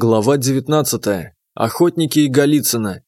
Глава 19. Охотники и Голицына.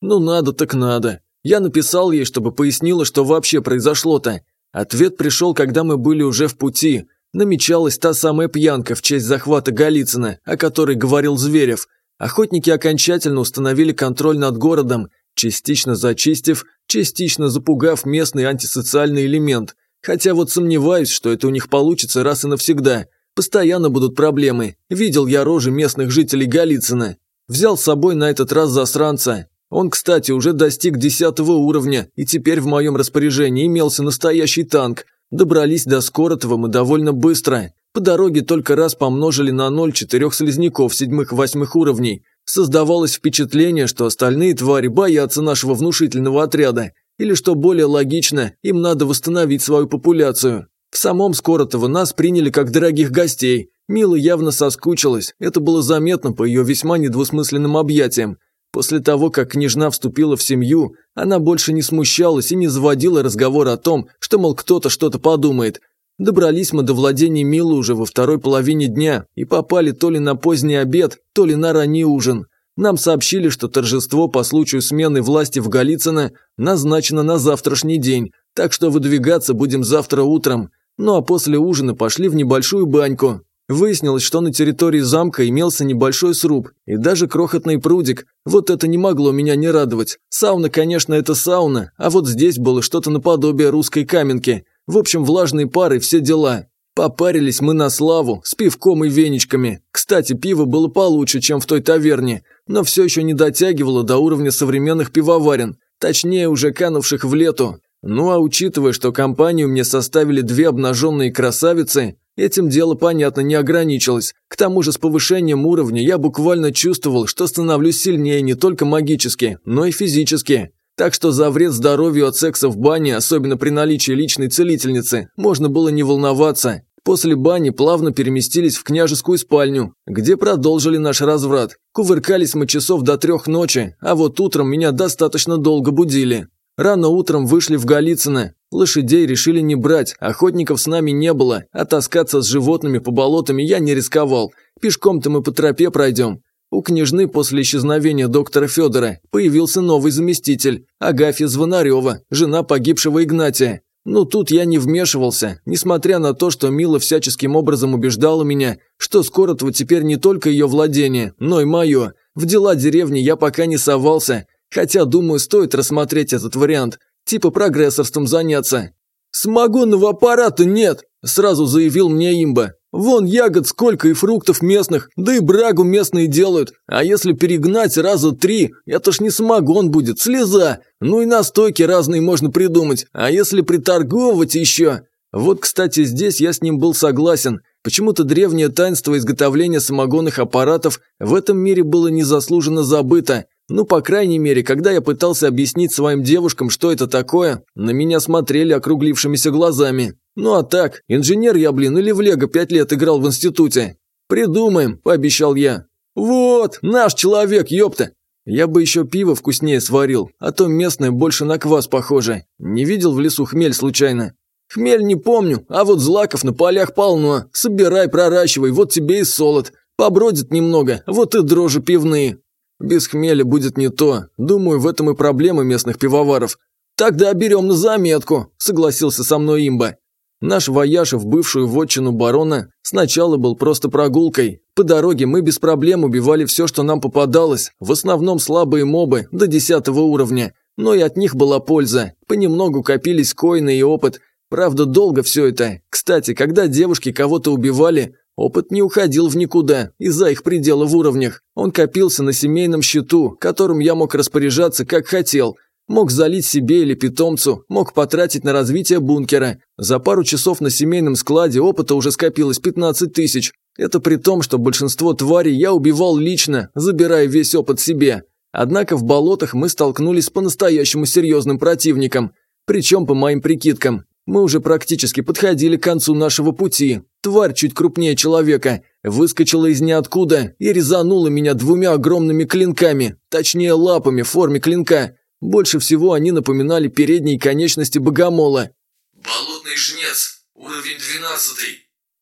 Ну надо так надо. Я написал ей, чтобы пояснила, что вообще произошло-то. Ответ пришел, когда мы были уже в пути. Намечалась та самая пьянка в честь захвата Голицына, о которой говорил Зверев. Охотники окончательно установили контроль над городом, частично зачистив, частично запугав местный антисоциальный элемент. Хотя вот сомневаюсь, что это у них получится раз и навсегда. Постоянно будут проблемы. Видел я рожи местных жителей Голицына. Взял с собой на этот раз засранца. Он, кстати, уже достиг десятого уровня, и теперь в моем распоряжении имелся настоящий танк. Добрались до Скоротова мы довольно быстро. По дороге только раз помножили на ноль четырех слизняков седьмых-восьмых уровней. Создавалось впечатление, что остальные твари боятся нашего внушительного отряда. Или, что более логично, им надо восстановить свою популяцию. В самом Скоротово нас приняли как дорогих гостей. Мила явно соскучилась, это было заметно по ее весьма недвусмысленным объятиям. После того, как княжна вступила в семью, она больше не смущалась и не заводила разговор о том, что, мол, кто-то что-то подумает. Добрались мы до владения Милы уже во второй половине дня и попали то ли на поздний обед, то ли на ранний ужин. Нам сообщили, что торжество по случаю смены власти в Голицыно назначено на завтрашний день, так что выдвигаться будем завтра утром. Ну а после ужина пошли в небольшую баньку. Выяснилось, что на территории замка имелся небольшой сруб и даже крохотный прудик. Вот это не могло меня не радовать. Сауна, конечно, это сауна, а вот здесь было что-то наподобие русской каменки. В общем, влажные пары, все дела. Попарились мы на славу, с пивком и веничками. Кстати, пиво было получше, чем в той таверне, но все еще не дотягивало до уровня современных пивоварен, точнее уже канувших в лету. Ну а учитывая, что компанию мне составили две обнаженные красавицы, этим дело, понятно, не ограничилось. К тому же с повышением уровня я буквально чувствовал, что становлюсь сильнее не только магически, но и физически. Так что за вред здоровью от секса в бане, особенно при наличии личной целительницы, можно было не волноваться. После бани плавно переместились в княжескую спальню, где продолжили наш разврат. Кувыркались мы часов до трех ночи, а вот утром меня достаточно долго будили. Рано утром вышли в Голицыно. Лошадей решили не брать, охотников с нами не было, а таскаться с животными по болотам я не рисковал. Пешком-то мы по тропе пройдем. У княжны после исчезновения доктора Федора появился новый заместитель, Агафья Звонарева, жена погибшего Игнатия. Ну тут я не вмешивался, несмотря на то, что Мила всяческим образом убеждала меня, что Скоротво теперь не только ее владение, но и мое. В дела деревни я пока не совался, Хотя, думаю, стоит рассмотреть этот вариант. Типа прогрессорством заняться. «Самогонного аппарата нет!» – сразу заявил мне имба. «Вон ягод сколько и фруктов местных, да и брагу местные делают. А если перегнать раза три, это ж не самогон будет, слеза. Ну и настойки разные можно придумать. А если приторговывать еще...» Вот, кстати, здесь я с ним был согласен. Почему-то древнее таинство изготовления самогонных аппаратов в этом мире было незаслуженно забыто. Ну, по крайней мере, когда я пытался объяснить своим девушкам, что это такое, на меня смотрели округлившимися глазами. Ну а так, инженер я, блин, или в Лего пять лет играл в институте. «Придумаем», – пообещал я. «Вот, наш человек, ёпта!» Я бы еще пиво вкуснее сварил, а то местное больше на квас похоже. Не видел в лесу хмель случайно? Хмель не помню, а вот злаков на полях полно. Собирай, проращивай, вот тебе и солод. Побродит немного, вот и дрожжи пивные. Без хмеля будет не то. Думаю, в этом и проблема местных пивоваров. Тогда берем на заметку, согласился со мной имба. Наш вояж в бывшую вотчину барона сначала был просто прогулкой. По дороге мы без проблем убивали все, что нам попадалось, в основном слабые мобы до десятого уровня. Но и от них была польза. Понемногу копились коины и опыт. Правда, долго все это. Кстати, когда девушки кого-то убивали, Опыт не уходил в никуда из-за их предела в уровнях. Он копился на семейном счету, которым я мог распоряжаться как хотел. Мог залить себе или питомцу, мог потратить на развитие бункера. За пару часов на семейном складе опыта уже скопилось 15 тысяч. Это при том, что большинство тварей я убивал лично, забирая весь опыт себе. Однако в болотах мы столкнулись с по-настоящему серьезным противником. Причем, по моим прикидкам, мы уже практически подходили к концу нашего пути. Тварь чуть крупнее человека выскочила из ниоткуда и резанула меня двумя огромными клинками, точнее лапами в форме клинка. Больше всего они напоминали передние конечности богомола. «Болотный жнец, уровень 12.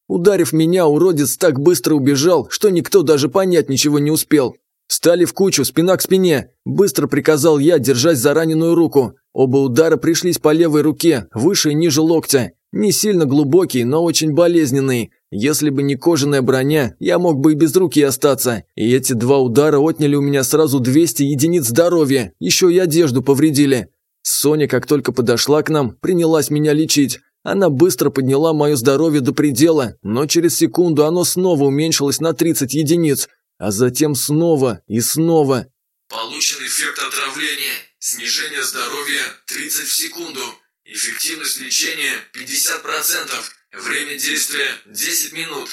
Ударив меня, уродец так быстро убежал, что никто даже понять ничего не успел. «Стали в кучу, спина к спине!» – быстро приказал я, держась за раненую руку. Оба удара пришлись по левой руке, выше и ниже локтя. Не сильно глубокий, но очень болезненный. Если бы не кожаная броня, я мог бы и без руки остаться. И эти два удара отняли у меня сразу 200 единиц здоровья, еще и одежду повредили. Соня, как только подошла к нам, принялась меня лечить. Она быстро подняла мое здоровье до предела, но через секунду оно снова уменьшилось на 30 единиц, а затем снова и снова. Получен эффект отравления. Снижение здоровья 30 в секунду. Эффективность лечения 50%. Время действия 10 минут.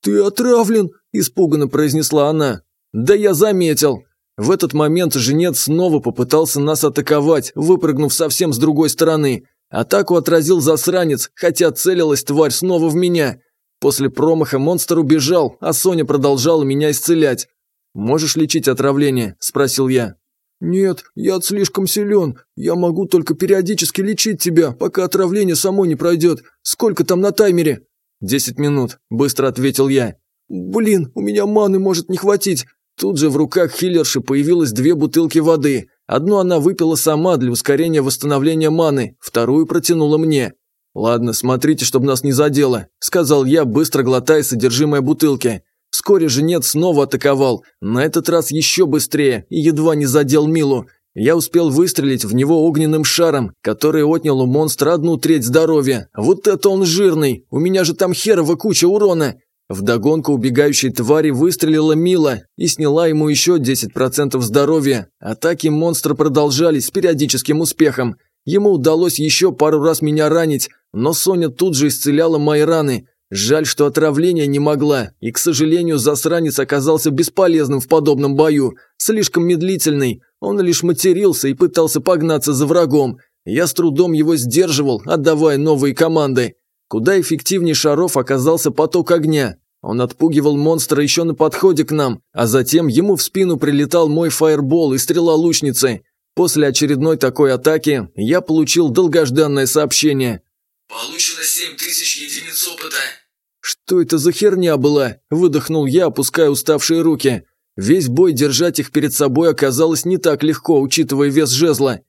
«Ты отравлен!» – испуганно произнесла она. «Да я заметил!» В этот момент женец снова попытался нас атаковать, выпрыгнув совсем с другой стороны. Атаку отразил засранец, хотя целилась тварь снова в меня. После промаха монстр убежал, а Соня продолжала меня исцелять. «Можешь лечить отравление?» – спросил я. «Нет, я слишком силен. Я могу только периодически лечить тебя, пока отравление само не пройдет. Сколько там на таймере?» «Десять минут», – быстро ответил я. «Блин, у меня маны может не хватить». Тут же в руках хиллерши появилось две бутылки воды. Одну она выпила сама для ускорения восстановления маны, вторую протянула мне. «Ладно, смотрите, чтобы нас не задело», – сказал я, быстро глотая содержимое бутылки. Вскоре женец снова атаковал, на этот раз еще быстрее и едва не задел Милу. Я успел выстрелить в него огненным шаром, который отнял у монстра одну треть здоровья. Вот это он жирный, у меня же там херова куча урона. Вдогонку убегающей твари выстрелила Мила и сняла ему еще 10% здоровья. Атаки монстра продолжались с периодическим успехом. Ему удалось еще пару раз меня ранить, но Соня тут же исцеляла мои раны. Жаль, что отравление не могла, и, к сожалению, засранец оказался бесполезным в подобном бою, слишком медлительный. Он лишь матерился и пытался погнаться за врагом. Я с трудом его сдерживал, отдавая новые команды. Куда эффективнее шаров оказался поток огня. Он отпугивал монстра еще на подходе к нам, а затем ему в спину прилетал мой фаербол и стрела лучницы. После очередной такой атаки я получил долгожданное сообщение. Получено 7000 единиц опыта. «Что это за херня была?» – выдохнул я, опуская уставшие руки. Весь бой держать их перед собой оказалось не так легко, учитывая вес жезла.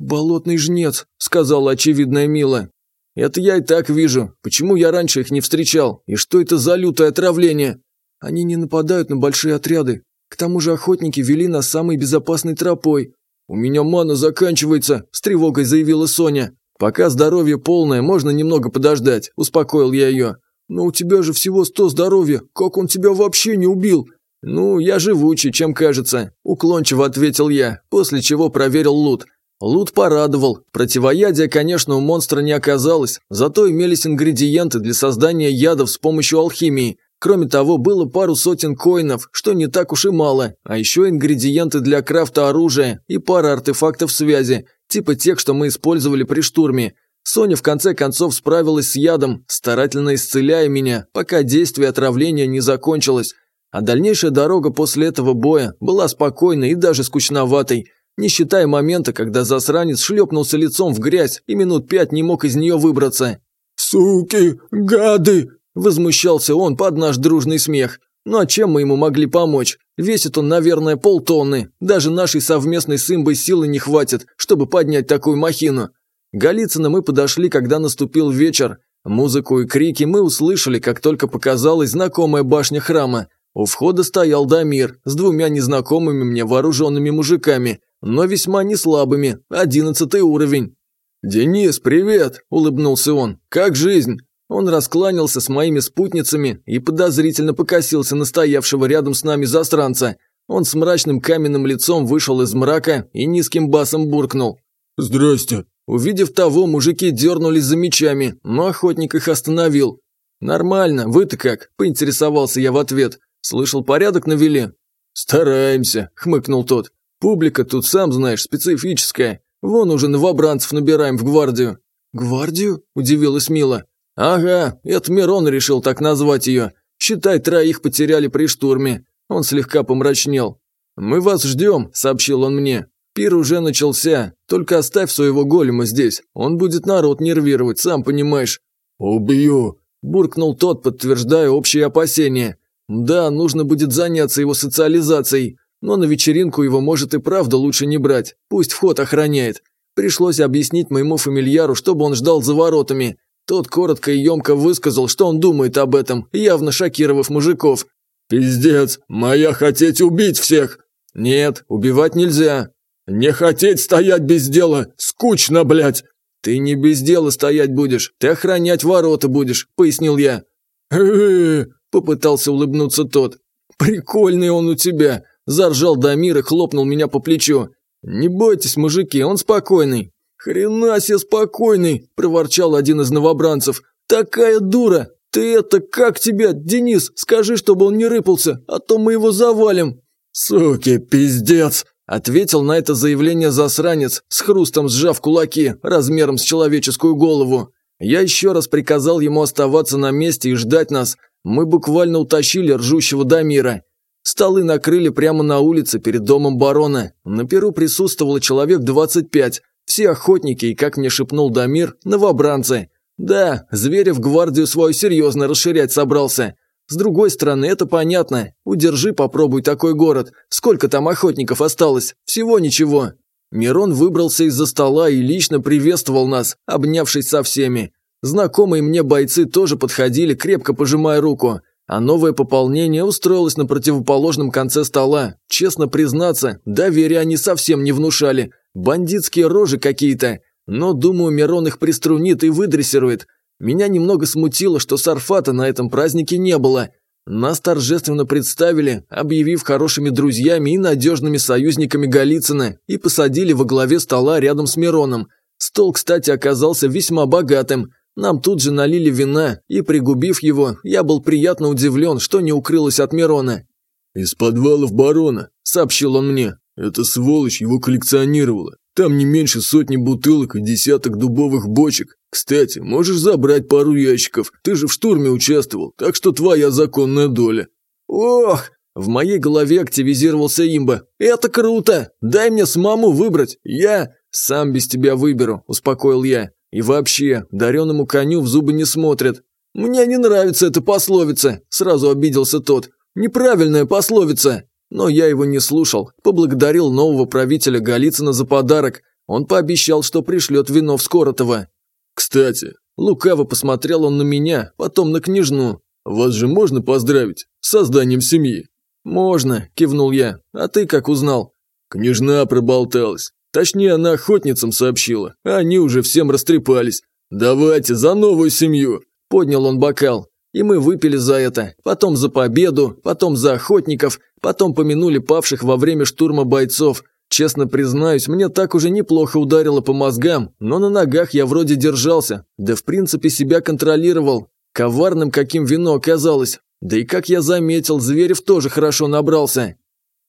«Болотный жнец», – сказала очевидная Мила. «Это я и так вижу. Почему я раньше их не встречал? И что это за лютое отравление?» «Они не нападают на большие отряды. К тому же охотники вели нас самой безопасной тропой». «У меня мана заканчивается», – с тревогой заявила Соня. «Пока здоровье полное, можно немного подождать», – успокоил я ее. «Но у тебя же всего сто здоровья, как он тебя вообще не убил?» «Ну, я живучий, чем кажется», – уклончиво ответил я, после чего проверил лут. Лут порадовал. Противоядия, конечно, у монстра не оказалось, зато имелись ингредиенты для создания ядов с помощью алхимии. Кроме того, было пару сотен коинов, что не так уж и мало, а еще ингредиенты для крафта оружия и пара артефактов связи, типа тех, что мы использовали при штурме. Соня в конце концов справилась с ядом, старательно исцеляя меня, пока действие отравления не закончилось. А дальнейшая дорога после этого боя была спокойной и даже скучноватой, не считая момента, когда засранец шлепнулся лицом в грязь и минут пять не мог из нее выбраться. «Суки, гады!» – возмущался он под наш дружный смех. Ну а чем мы ему могли помочь? Весит он, наверное, полтонны. Даже нашей совместной с имбой силы не хватит, чтобы поднять такую махину. Голицына мы подошли, когда наступил вечер. Музыку и крики мы услышали, как только показалась знакомая башня храма. У входа стоял Дамир с двумя незнакомыми мне вооруженными мужиками, но весьма неслабыми, одиннадцатый уровень. «Денис, привет!» – улыбнулся он. «Как жизнь?» Он раскланялся с моими спутницами и подозрительно покосился на стоявшего рядом с нами застранца. Он с мрачным каменным лицом вышел из мрака и низким басом буркнул. «Здрасте!» Увидев того, мужики дернулись за мечами, но охотник их остановил. «Нормально, вы-то как?» – поинтересовался я в ответ. «Слышал, порядок навели?» «Стараемся», – хмыкнул тот. «Публика тут, сам знаешь, специфическая. Вон уже новобранцев набираем в гвардию». «Гвардию?» – удивилась Мила. «Ага, это Мирон решил так назвать ее. Считай, троих потеряли при штурме». Он слегка помрачнел. «Мы вас ждем», – сообщил он мне. Пир уже начался, только оставь своего голема здесь, он будет народ нервировать, сам понимаешь». «Убью!» буркнул тот, подтверждая общие опасения. Да, нужно будет заняться его социализацией, но на вечеринку его может и правда лучше не брать, пусть вход охраняет. Пришлось объяснить моему фамильяру, чтобы он ждал за воротами. Тот коротко и емко высказал, что он думает об этом, явно шокировав мужиков. «Пиздец, моя хотеть убить всех!» «Нет, убивать нельзя». «Не хотеть стоять без дела, скучно, блядь!» «Ты не без дела стоять будешь, ты охранять ворота будешь», – пояснил я. «Э-э-э!» попытался улыбнуться тот. «Прикольный он у тебя!» – заржал Дамир и хлопнул меня по плечу. «Не бойтесь, мужики, он спокойный». «Хрена себе спокойный!» – проворчал один из новобранцев. «Такая дура! Ты это, как тебя, Денис, скажи, чтобы он не рыпался, а то мы его завалим!» «Суки, пиздец!» – ответил на это заявление засранец, с хрустом сжав кулаки, размером с человеческую голову. Я еще раз приказал ему оставаться на месте и ждать нас. Мы буквально утащили ржущего Дамира. Столы накрыли прямо на улице перед домом барона. На перу присутствовало человек 25. Все охотники и, как мне шепнул Дамир, новобранцы. Да, Зверев гвардию свою серьезно расширять собрался. С другой стороны, это понятно. Удержи, попробуй такой город. Сколько там охотников осталось? Всего ничего. Мирон выбрался из-за стола и лично приветствовал нас, обнявшись со всеми. Знакомые мне бойцы тоже подходили, крепко пожимая руку. А новое пополнение устроилось на противоположном конце стола. Честно признаться, доверия они совсем не внушали. Бандитские рожи какие-то. Но, думаю, Мирон их приструнит и выдрессирует. Меня немного смутило, что Сарфата на этом празднике не было. Нас торжественно представили, объявив хорошими друзьями и надежными союзниками Голицына, и посадили во главе стола рядом с Мироном. Стол, кстати, оказался весьма богатым. Нам тут же налили вина, и, пригубив его, я был приятно удивлен, что не укрылось от Мирона. «Из подвалов барона», – сообщил он мне. «Эта сволочь его коллекционировала. Там не меньше сотни бутылок и десяток дубовых бочек. Кстати, можешь забрать пару ящиков. Ты же в штурме участвовал, так что твоя законная доля». «Ох!» В моей голове активизировался имба. «Это круто! Дай мне с маму выбрать. Я сам без тебя выберу», – успокоил я. «И вообще, дареному коню в зубы не смотрят». «Мне не нравится эта пословица», – сразу обиделся тот. «Неправильная пословица». Но я его не слушал, поблагодарил нового правителя Голицына за подарок. Он пообещал, что пришлет вино в Скоротово. «Кстати», – лукаво посмотрел он на меня, потом на княжну. «Вас же можно поздравить с созданием семьи?» «Можно», – кивнул я. «А ты как узнал?» Княжна проболталась. Точнее, она охотницам сообщила, а они уже всем растрепались. «Давайте за новую семью!» – поднял он бокал. И мы выпили за это, потом за победу, потом за охотников, потом помянули павших во время штурма бойцов. Честно признаюсь, мне так уже неплохо ударило по мозгам, но на ногах я вроде держался, да в принципе себя контролировал. Коварным каким вино оказалось. Да и как я заметил, Зверев тоже хорошо набрался.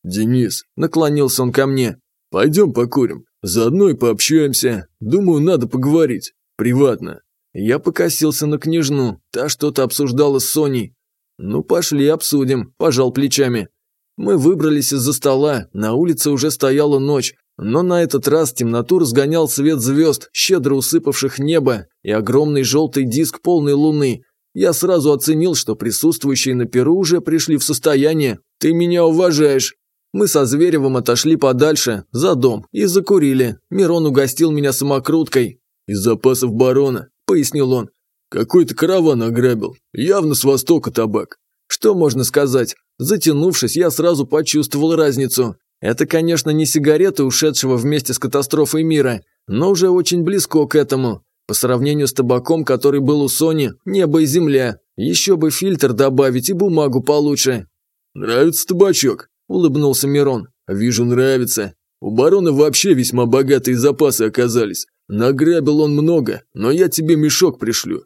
«Денис», – наклонился он ко мне, – «пойдем покурим, заодно и пообщаемся. Думаю, надо поговорить. Приватно». Я покосился на княжну, та что-то обсуждала с Соней. «Ну, пошли, обсудим», – пожал плечами. Мы выбрались из-за стола, на улице уже стояла ночь, но на этот раз темноту разгонял свет звезд, щедро усыпавших небо, и огромный желтый диск полной луны. Я сразу оценил, что присутствующие на Перу уже пришли в состояние «ты меня уважаешь». Мы со Зверевым отошли подальше, за дом, и закурили. Мирон угостил меня самокруткой. «Из запасов барона», – пояснил он. «Какой-то караван ограбил. Явно с востока табак». Что можно сказать? Затянувшись, я сразу почувствовал разницу. Это, конечно, не сигареты ушедшего вместе с катастрофой мира, но уже очень близко к этому. По сравнению с табаком, который был у Сони, небо и земля. Еще бы фильтр добавить и бумагу получше. «Нравится табачок?» – улыбнулся Мирон. «Вижу, нравится. У барона вообще весьма богатые запасы оказались. Награбил он много, но я тебе мешок пришлю».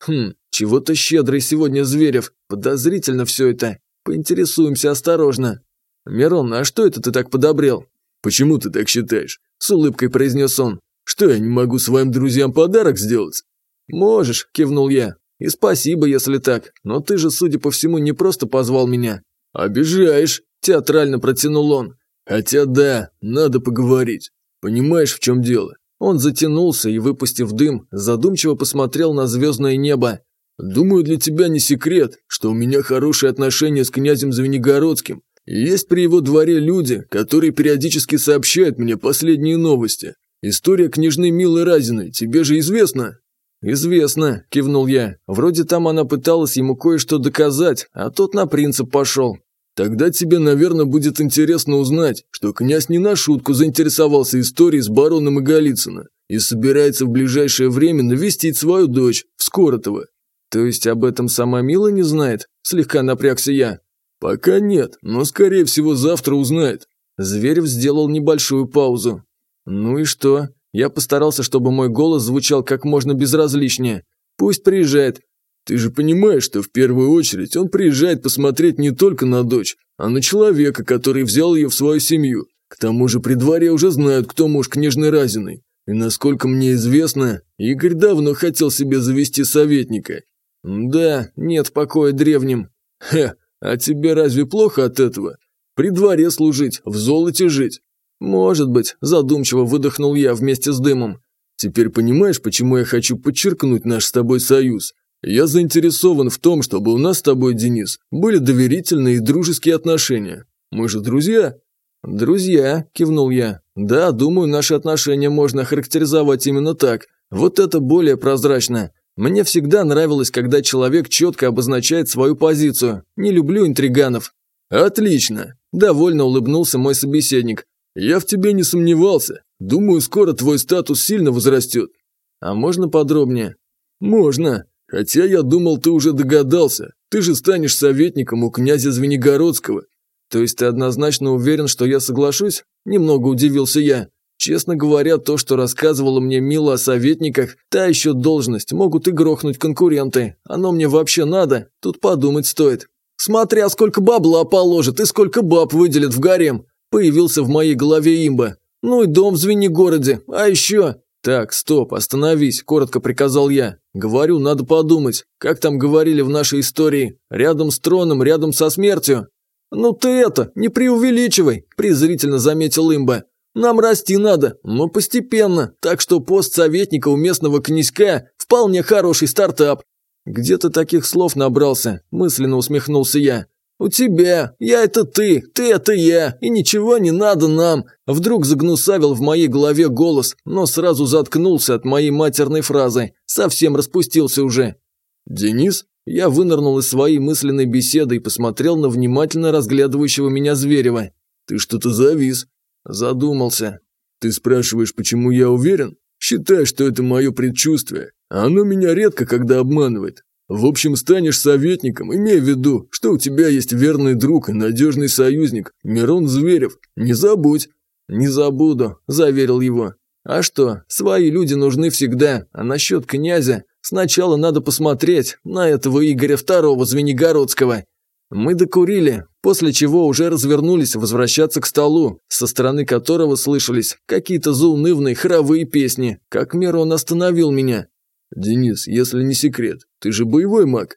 «Хм, чего-то щедрый сегодня Зверев. Подозрительно все это. Поинтересуемся осторожно». «Мирон, а что это ты так подобрел?» «Почему ты так считаешь?» – с улыбкой произнес он. «Что, я не могу своим друзьям подарок сделать?» «Можешь», – кивнул я. «И спасибо, если так. Но ты же, судя по всему, не просто позвал меня». «Обижаешь», – театрально протянул он. «Хотя да, надо поговорить. Понимаешь, в чем дело? Он затянулся и, выпустив дым, задумчиво посмотрел на звездное небо. Думаю, для тебя не секрет, что у меня хорошие отношения с князем Звенигородским. Есть при его дворе люди, которые периодически сообщают мне последние новости. История княжны Милы Разиной тебе же известна?» «Известно», – кивнул я. «Вроде там она пыталась ему кое-что доказать, а тот на принцип пошел». «Тогда тебе, наверное, будет интересно узнать, что князь не на шутку заинтересовался историей с бароном и Голицына и собирается в ближайшее время навестить свою дочь, в Скоротово. То есть об этом сама Мила не знает? Слегка напрягся я. Пока нет, но скорее всего завтра узнает. Зверев сделал небольшую паузу. Ну и что? Я постарался, чтобы мой голос звучал как можно безразличнее. Пусть приезжает. Ты же понимаешь, что в первую очередь он приезжает посмотреть не только на дочь, а на человека, который взял ее в свою семью. К тому же при дворе уже знают, кто муж княжны Разиной. И насколько мне известно, Игорь давно хотел себе завести советника. Да, нет покоя древним. Хе, а тебе разве плохо от этого? При дворе служить, в золоте жить? Может быть, задумчиво выдохнул я вместе с дымом. Теперь понимаешь, почему я хочу подчеркнуть наш с тобой союз? Я заинтересован в том, чтобы у нас с тобой, Денис, были доверительные и дружеские отношения. Мы же друзья. «Друзья», – кивнул я. «Да, думаю, наши отношения можно характеризовать именно так. Вот это более прозрачно. Мне всегда нравилось, когда человек четко обозначает свою позицию. Не люблю интриганов». «Отлично!» – довольно улыбнулся мой собеседник. «Я в тебе не сомневался. Думаю, скоро твой статус сильно возрастет». «А можно подробнее?» «Можно. Хотя я думал, ты уже догадался. Ты же станешь советником у князя Звенигородского. «То есть ты однозначно уверен, что я соглашусь?» Немного удивился я. Честно говоря, то, что рассказывала мне Мила о советниках, та еще должность, могут и грохнуть конкуренты. Оно мне вообще надо, тут подумать стоит. Смотря сколько бабла положит и сколько баб выделит в гарем. Появился в моей голове имба. Ну и дом в Звенигороде, а еще... Так, стоп, остановись, коротко приказал я. Говорю, надо подумать, как там говорили в нашей истории. Рядом с троном, рядом со смертью. «Ну ты это, не преувеличивай», – презрительно заметил имба. «Нам расти надо, но постепенно, так что пост советника у местного князька – вполне хороший стартап». «Где ты таких слов набрался?» – мысленно усмехнулся я. «У тебя. Я – это ты, ты – это я, и ничего не надо нам». Вдруг загнусавил в моей голове голос, но сразу заткнулся от моей матерной фразы. Совсем распустился уже. «Денис?» Я вынырнул из своей мысленной беседы и посмотрел на внимательно разглядывающего меня Зверева. «Ты что-то завис». Задумался. «Ты спрашиваешь, почему я уверен? Считай, что это мое предчувствие. Оно меня редко когда обманывает. В общем, станешь советником, имея в виду, что у тебя есть верный друг и надежный союзник, Мирон Зверев. Не забудь». «Не забуду», – заверил его. «А что, свои люди нужны всегда, а насчет князя Сначала надо посмотреть на этого Игоря Второго Звенигородского. Мы докурили, после чего уже развернулись возвращаться к столу, со стороны которого слышались какие-то заунывные хоровые песни, как Мирон остановил меня. «Денис, если не секрет, ты же боевой маг?»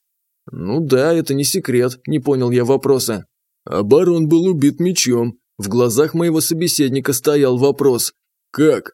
«Ну да, это не секрет», – не понял я вопроса. «А барон был убит мечом». В глазах моего собеседника стоял вопрос. «Как?»